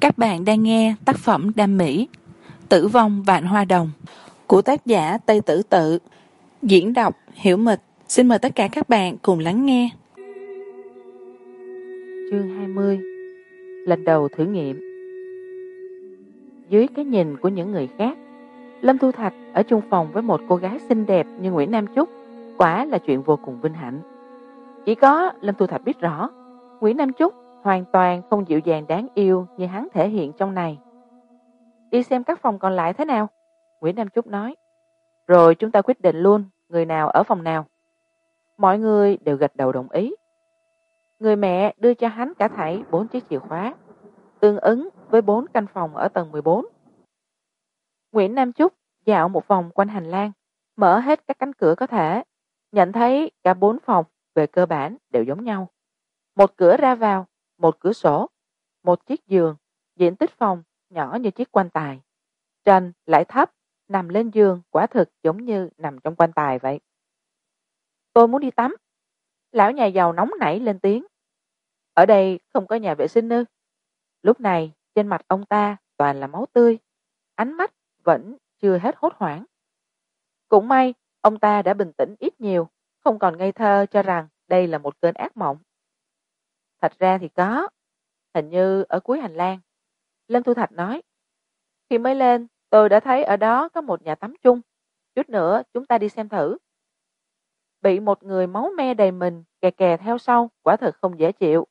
các bạn đang nghe tác phẩm đam mỹ, tử vong vạn hoa đồng, của tác giả tây tử tự. Diễn đọc hiểu mịch. Xin mời tất cả các bạn cùng lắng nghe. Chương hai mươi, lần đầu thử nghiệm. Dưới cái nhìn của những người khác, lâm thu thạch ở chung phòng với một cô gái xinh đẹp như nguyễn nam trúc quả là chuyện vô cùng vinh hạnh. Chỉ có lâm thu thạch biết rõ, nguyễn nam trúc hoàn toàn không dịu dàng đáng yêu như hắn thể hiện trong này. Đi xem các phòng còn lại thế nào? Nguyễn nam trúc nói. Rồi chúng ta quyết định luôn, người nào ở phòng nào. Mọi người đều gật đầu đồng ý. Người mẹ đưa cho hắn cả thảy bốn chiếc chìa khóa, tương ứng với bốn căn phòng ở tầng mười bốn. Nguyễn nam trúc dạo một vòng quanh hành lang, mở hết các cánh cửa có thể, nhận thấy cả bốn phòng về cơ bản đều giống nhau. Một cửa ra vào một cửa sổ, một chiếc giường, diện tích phòng nhỏ như chiếc quan tài. Trần lại thấp nằm lên giường, quả thực giống như nằm trong quan tài vậy. Tôi muốn đi tắm. Lão nhà giàu nóng nảy lên tiếng. Ở đây không có nhà vệ sinh ư? Lúc này, trên mặt ông ta toàn là máu tươi. Ánh mắt vẫn chưa hết hốt hoảng. Cũng may, ông ta đã bình tĩnh ít nhiều, không còn ngây thơ cho rằng đây là một cơn ác mộng thật ra thì có, hình như ở cuối hành lang. Lâm thu thạch nói, khi mới lên, tôi đã thấy ở đó có một nhà tắm chung. Chút nữa, chúng ta đi xem thử. Bị một người máu me đầy mình, kè kè theo sau, quả thật không dễ chịu.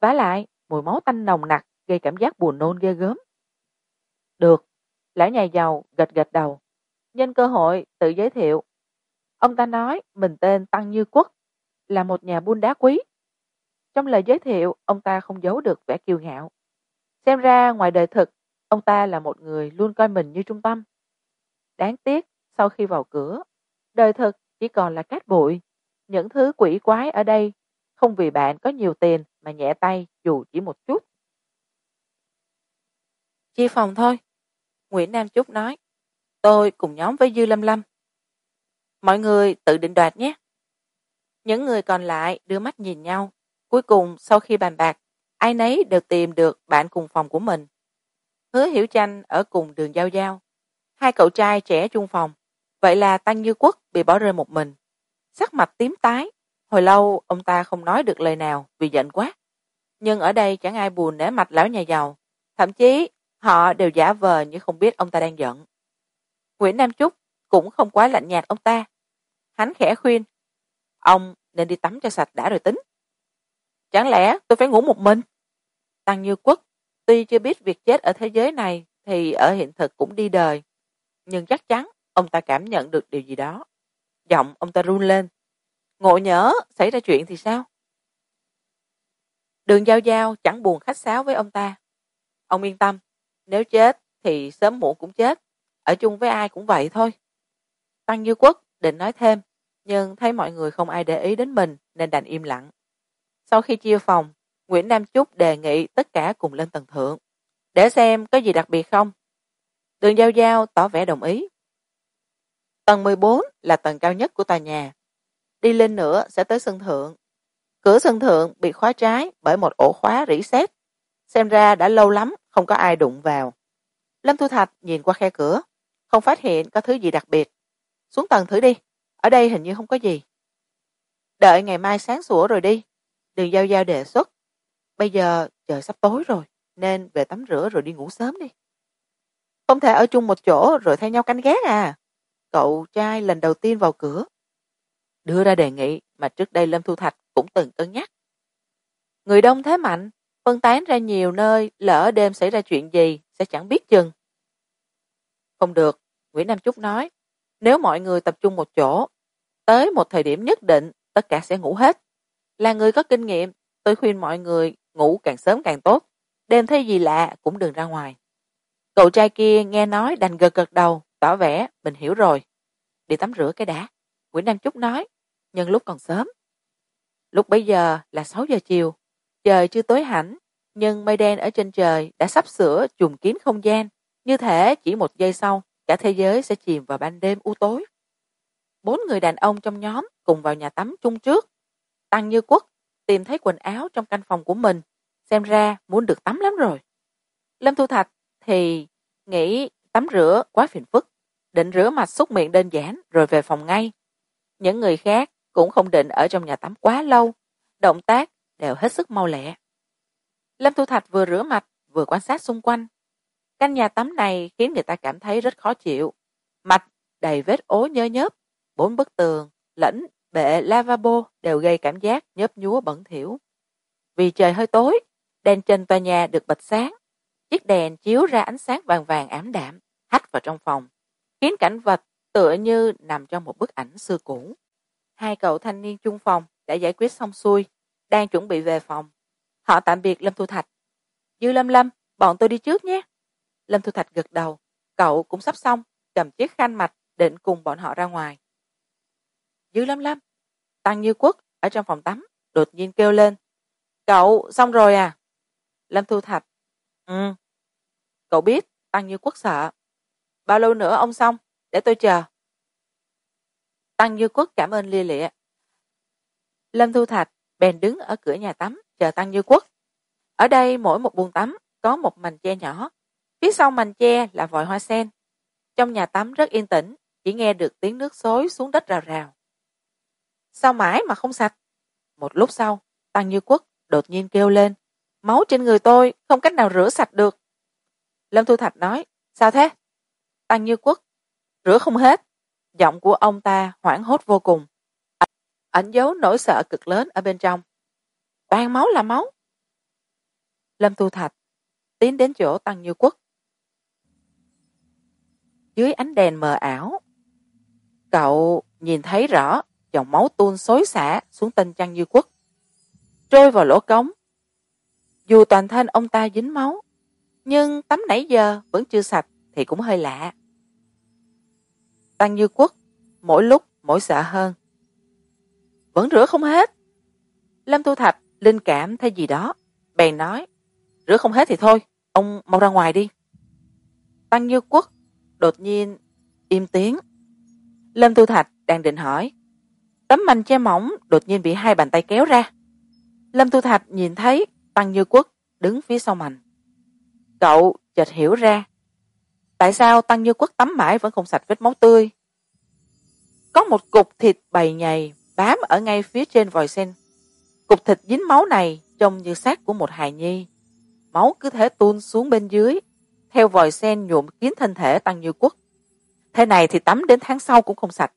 Vả lại, mùi máu tanh nồng nặc, gây cảm giác buồn nôn ghê gớm. Được. Lão nhà giàu, gật gật đầu. Nhân cơ hội, tự giới thiệu. Ông ta nói, mình tên tăng như quốc, là một nhà buôn đá quý trong lời giới thiệu, ông ta không giấu được vẻ kiêu ngạo. Xem ra, ngoài đời thực, ông ta là một người luôn coi mình như trung tâm. Đáng tiếc, sau khi vào cửa, đời thực chỉ còn là cát bụi. Những thứ quỷ quái ở đây, không vì bạn có nhiều tiền mà nhẹ tay dù chỉ một chút. Chia phòng thôi, nguyễn nam trúc nói. Tôi cùng nhóm với dư lâm lâm. Mọi người tự định đoạt nhé. Những người còn lại đưa mắt nhìn nhau cuối cùng, sau khi bàn bạc, ai nấy đều tìm được bạn cùng phòng của mình. Hứa hiểu chanh ở cùng đường giao giao. Hai cậu trai trẻ chung phòng. Vậy là tăng như quốc bị bỏ rơi một mình. Sắc mặt tím tái. Hồi lâu, ông ta không nói được lời nào vì giận quá. Nhưng ở đây chẳng ai buồn nể mặt lão nhà giàu. Thậm chí, họ đều giả vờ như không biết ông ta đang giận. Nguyễn nam trúc cũng không quá lạnh nhạt ông ta. Hắn khẽ khuyên, ông nên đi tắm cho sạch đã rồi tính chẳng lẽ tôi phải ngủ một mình? Tăng như quất tuy chưa biết việc chết ở thế giới này thì ở hiện thực cũng đi đời, nhưng chắc chắn ông ta cảm nhận được điều gì đó. Giọng ông ta run lên. Ngộ nhỡ xảy ra chuyện thì sao? Đường giao giao chẳng buồn khách sáo với ông ta. Ông yên tâm, nếu chết thì sớm muộn cũng chết. Ở chung với ai cũng vậy thôi. Tăng như quốc định nói thêm, nhưng thấy mọi người không ai để ý đến mình nên đành im lặng sau khi chia phòng, nguyễn nam chúc đề nghị tất cả cùng lên tầng thượng, để xem có gì đặc biệt không. Đường giao giao tỏ vẻ đồng ý. Tầng mười bốn là tầng cao nhất của tòa nhà. Đi lên nữa sẽ tới sân thượng. Cửa sân thượng bị khóa trái bởi một ổ khóa rỉ sét. Xem ra đã lâu lắm không có ai đụng vào. Lâm thu thạch nhìn qua khe cửa, không phát hiện có thứ gì đặc biệt. Xuống tầng thử đi, ở đây hình như không có gì. Đợi ngày mai sáng sủa rồi đi đường giao giao đề xuất. Bây giờ trời sắp tối rồi, nên về tắm rửa rồi đi ngủ sớm đi. Không thể ở chung một chỗ rồi thay nhau canh gác à. Cậu trai lần đầu tiên vào cửa. Đưa ra đề nghị mà trước đây lâm thu thạch cũng từng cân nhắc. Người đông thế mạnh, phân tán ra nhiều nơi, lỡ đêm xảy ra chuyện gì sẽ chẳng biết chừng. Không được, nguyễn nam trúc nói, nếu mọi người tập trung một chỗ, tới một thời điểm nhất định, tất cả sẽ ngủ hết là người có kinh nghiệm, tôi khuyên mọi người ngủ càng sớm càng tốt, đêm thấy gì lạ cũng đừng ra ngoài. Cậu trai kia nghe nói đành gật gật đầu, tỏ vẻ mình hiểu rồi. Đi tắm rửa cái đã, nguyễn nam chúc nói, nhân lúc còn sớm. Lúc bấy giờ là sáu giờ chiều, trời chưa tối hẳn, nhưng mây đen ở trên trời đã sắp sửa chùm kín không gian, như thể chỉ một giây sau, cả thế giới sẽ chìm vào ban đêm u tối. Bốn người đàn ông trong nhóm cùng vào nhà tắm chung trước tăng như quốc tìm thấy quần áo trong căn phòng của mình, xem ra muốn được tắm lắm rồi. Lâm thu thạch thì nghĩ tắm rửa quá phiền phức, định rửa mặt xúc miệng đơn giản rồi về phòng ngay. Những người khác cũng không định ở trong nhà tắm quá lâu, động tác đều hết sức mau lẹ. Lâm thu thạch vừa rửa mặt, vừa quan sát xung quanh. Căn nhà tắm này khiến người ta cảm thấy rất khó chịu. Mặt đầy vết ố nhơ nhớp, bốn bức tường lẫn bệ lavabo đều gây cảm giác nhớp nhúa bẩn thỉu. Vì trời hơi tối, đèn trên tòa nhà được bật sáng. Chiếc đèn chiếu ra ánh sáng vàng vàng ảm đạm, hắt vào trong phòng, khiến cảnh vật tựa như nằm trong một bức ảnh xưa cũ. Hai cậu thanh niên chung phòng đã giải quyết xong xuôi, đang chuẩn bị về phòng. Họ tạm biệt lâm thu thạch. Dư lâm lâm, bọn tôi đi trước nhé. Lâm thu thạch gật đầu. Cậu cũng sắp xong, cầm chiếc khăn mạch định cùng bọn họ ra ngoài dư lâm lâm tăng như quốc ở trong phòng tắm đột nhiên kêu lên. Cậu xong rồi à? Lâm thu thạch. Ừ. Cậu biết tăng như quốc sợ. Bao lâu nữa ông xong? Để tôi chờ. Tăng như quốc cảm ơn lia lịa. Lâm thu thạch bèn đứng ở cửa nhà tắm chờ tăng như quốc. Ở đây mỗi một buồng tắm có một mành che nhỏ. Phía sau mành che là vòi hoa sen. Trong nhà tắm rất yên tĩnh, chỉ nghe được tiếng nước xối xuống đất rào rào sao mãi mà không sạch? Một lúc sau, tăng như quốc đột nhiên kêu lên, máu trên người tôi không cách nào rửa sạch được. Lâm thu thạch nói, sao thế? Tăng như quốc, rửa không hết. Giọng của ông ta hoảng hốt vô cùng. Ẩn giấu nỗi sợ cực lớn ở bên trong. Toàn máu là máu. Lâm thu thạch tiến đến chỗ tăng như quốc. Dưới ánh đèn mờ ảo, cậu nhìn thấy rõ dòng máu tuôn xối xả xuống tên chăn như quốc. Trôi vào lỗ cống. Dù toàn thân ông ta dính máu, nhưng tắm nãy giờ vẫn chưa sạch thì cũng hơi lạ. Tăng như quốc, mỗi lúc mỗi sợ hơn. Vẫn rửa không hết. Lâm thu thạch linh cảm thấy gì đó, bèn nói, rửa không hết thì thôi, ông mau ra ngoài đi. Tăng như quốc đột nhiên im tiếng. Lâm thu thạch đang định hỏi tấm manh che mỏng đột nhiên bị hai bàn tay kéo ra. Lâm thu thạch nhìn thấy tăng như quốc đứng phía sau mành cậu chợt hiểu ra, tại sao tăng như quốc tắm mãi vẫn không sạch vết máu tươi. Có một cục thịt bầy nhầy bám ở ngay phía trên vòi sen. Cục thịt dính máu này trông như xác của một hài nhi. Máu cứ thế tuôn xuống bên dưới, theo vòi sen nhuộm kín thân thể tăng như quốc. Thế này thì tắm đến tháng sau cũng không sạch.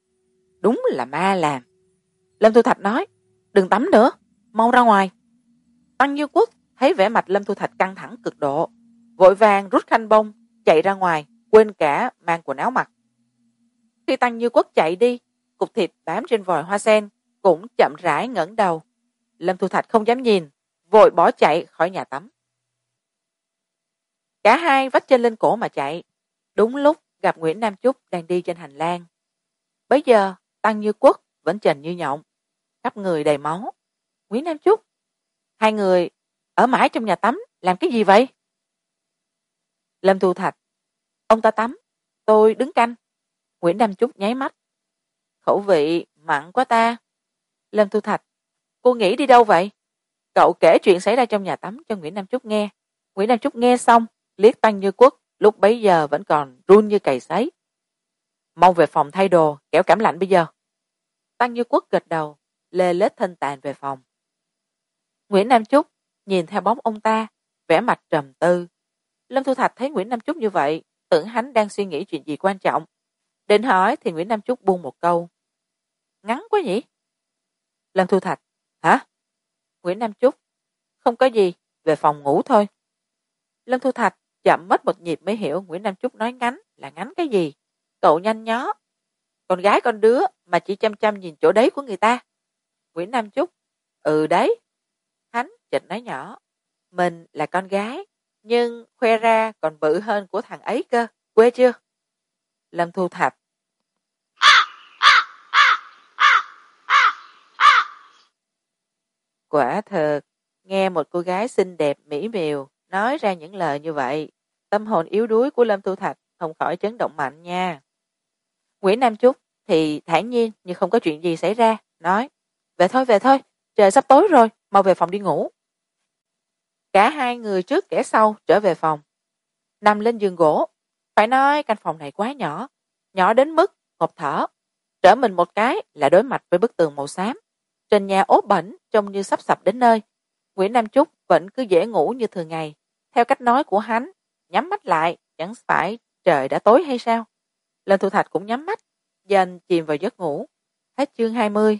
Đúng là ma làm lâm thu thạch nói, đừng tắm nữa, mau ra ngoài. Tăng như quốc thấy vẻ mặt lâm thu thạch căng thẳng cực độ, vội vàng rút khanh bông, chạy ra ngoài, quên cả mang quần áo mặc. Khi tăng như quốc chạy đi, cục thịt bám trên vòi hoa sen cũng chậm rãi ngẩng đầu. Lâm thu thạch không dám nhìn, vội bỏ chạy khỏi nhà tắm. Cả hai vách chân lên cổ mà chạy, đúng lúc gặp nguyễn nam chúc đang đi trên hành lang. Bấy giờ tăng như quốc vẫn trần như nhộng khắp người đầy máu. Nguyễn nam chúc, hai người ở mãi trong nhà tắm, làm cái gì vậy? Lâm thu thạch, ông ta tắm, tôi đứng canh. Nguyễn nam chúc nháy mắt. Khẩu vị mặn quá ta. Lâm thu thạch, cô nghĩ đi đâu vậy? Cậu kể chuyện xảy ra trong nhà tắm cho nguyễn nam Chúc nghe. Nguyễn nam Chúc nghe xong, liếc tăng như Quất. lúc bấy giờ vẫn còn run như cày sấy. Mau về phòng thay đồ, kẻo cảm lạnh bây giờ. Tăng như Quất gật đầu lê lết thanh tàn về phòng. Nguyễn nam trúc nhìn theo bóng ông ta, vẻ mặt trầm tư. Lâm thu thạch thấy nguyễn nam trúc như vậy, tưởng hắn đang suy nghĩ chuyện gì quan trọng. Định hỏi thì nguyễn nam trúc buông một câu. Ngắn quá nhỉ? Lâm thu thạch, hả? Nguyễn nam trúc không có gì, về phòng ngủ thôi. Lâm thu thạch chậm mất một nhịp mới hiểu nguyễn nam trúc nói ngắn là ngắn cái gì. Cậu nhanh nhó. Con gái con đứa mà chỉ chăm chăm nhìn chỗ đấy của người ta nguyễn nam Chúc, ừ đấy. Hắn chợt nói nhỏ. Mình là con gái nhưng khoe ra còn bự hơn của thằng ấy cơ. Quê chưa? Lâm thu thạch. Quả thật nghe một cô gái xinh đẹp mỹ miều nói ra những lời như vậy tâm hồn yếu đuối của lâm thu thạch không khỏi chấn động mạnh nha. Nguyễn nam Chúc thì thản nhiên như không có chuyện gì xảy ra nói về thôi về thôi, trời sắp tối rồi, mau về phòng đi ngủ. Cả hai người trước kẻ sau trở về phòng. Nằm lên giường gỗ, phải nói căn phòng này quá nhỏ nhỏ đến mức ngộp thở. Trở mình một cái là đối mặt với bức tường màu xám. Trên nhà ốp bẩn, trông như sắp sập đến nơi. Nguyễn nam trúc vẫn cứ dễ ngủ như thường ngày. Theo cách nói của hắn, nhắm mắt lại chẳng phải trời đã tối hay sao? Lên thu thạch cũng nhắm mắt, dần chìm vào giấc ngủ. Hết chương hai mươi.